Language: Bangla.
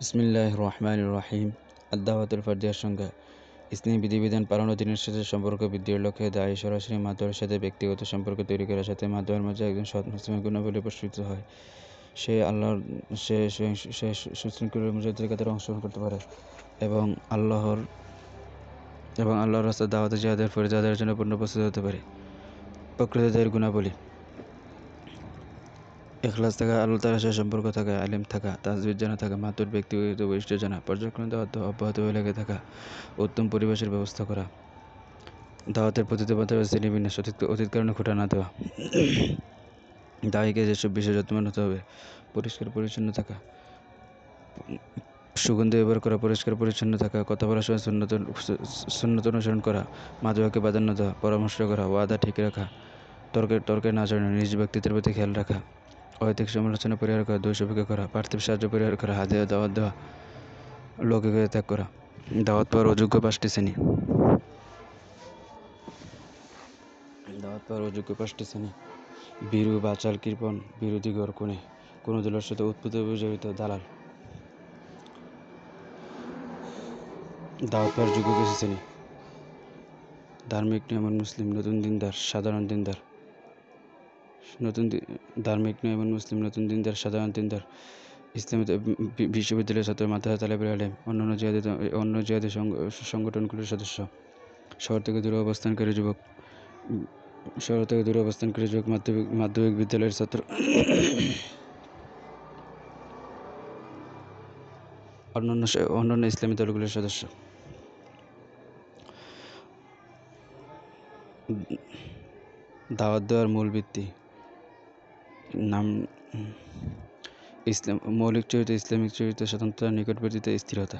বিসমিল্লাহ রহমান রহিম আদাওয়াতুল ফার্দিয়ার সংজ্ঞা ইসলামী বিধিবিধান পালন ও দিনের সাথে সম্পর্ক বৃদ্ধির লক্ষ্যে দায়ী সরাসরি মাধ্যমের সাথে ব্যক্তিগত সম্পর্ক তৈরি করার সাথে মাধ্যমের মাঝে একজন সৎ মুসলিমের গুণাবলী প্রস্ফুটিত হয়। সে আল্লাহর, সে সে সুশৃঙ্খলের মুজাহিদের অংশগ্রহণ করতে পারে এবং আল্লাহর এবং আল্লাহর রাস্তা দাওয়াত জিহাদের ফরিদাদের জন্য পূর্ণ প্রস্তুত হতে পারে। প্রকৃতদের গুণাবলী। এখলাস থাকা, আল্লাহ তালার সাথে সম্পর্ক থাকা, আলিম থাকা তাজবিদ জানা থাকা, মাতুর ব্যক্তিগত বৈশিষ্ট্য জানা, পর্যায়ক্রমে দাওয়াত, অব্যাহত হয়ে লেগে থাকা, উত্তম পরিবেশের ব্যবস্থা করা, দাওয়াতের প্রতিটি পথে শ্রেণীবিন্যাস অতীত অতীত কারণে খোটা না দেওয়া, দায়ীকে যেসব বিষয়ে যত্নবান হতে হবে, পরিষ্কার পরিচ্ছন্ন থাকা, সুগন্ধি ব্যবহার করা, পরিষ্কার পরিচ্ছন্ন থাকা, কথা বলার সময় শূন্যত শূন্যত অনুসরণ করা মাদুয়াকে প্রাধান্য দেওয়া, পরামর্শ করা, ওয়াদা ঠিক রাখা, তর্কে তর্কে না জড়ানো নিজ ব্যক্তিত্বের প্রতি খেয়াল রাখা। অহেতুক সমালোচনা পরিহার করা, দোষ উপেক্ষা করা, পার্থিব সাহায্য পরিহার করা হাদিয়া দাওয়াত দেওয়া, লৌকিকতা ত্যাগ করা, দাওয়াত পাওয়ার অযোগ্য পাঁচটি শ্রেণি। দাওয়াত পাওয়ার অযোগ্য পাঁচটি শ্রেণি। বীরু বাচাল, কৃপণ, বিরোধী গড়, কোণে। কোনো দলের সাথে উৎপত্তি জড়িত দালাল। দাওয়াত পাওয়ার যোগ্য কিছু শ্রেণি। ধার্মিক নিয়মন মুসলিম, নতুন দিনদার, সাধারণ দিনদার নতুন ধার্মিক নয় এবং মুসলিম, নতুন দিনদার, সাধারণ দিনদার। ইসলামী বিশ্ববিদ্যালয়ের ছাত্র, মাদ্রাসা, তালেবের আলেম, অন্যান্য জিহাদি অন্য জিহাদি সংগঠনগুলোর সদস্য। শহর থেকে দূরে অবস্থানকারী যুবক। শহর থেকে দূরে অবস্থানকারী যুবক মাধ্যমিক মাধ্যমিক বিদ্যালয়ের ছাত্র। অন্যান্য অন্যান্য ইসলামী দলগুলোর সদস্য। দাওয়াত দেওয়ার মূল ভিত্তি। নাম ইসলাম মৌলিক চরিত্র ইসলামিক চরিত্র স্বতন্ত্র নিকটবর্তীতে স্থিরতা।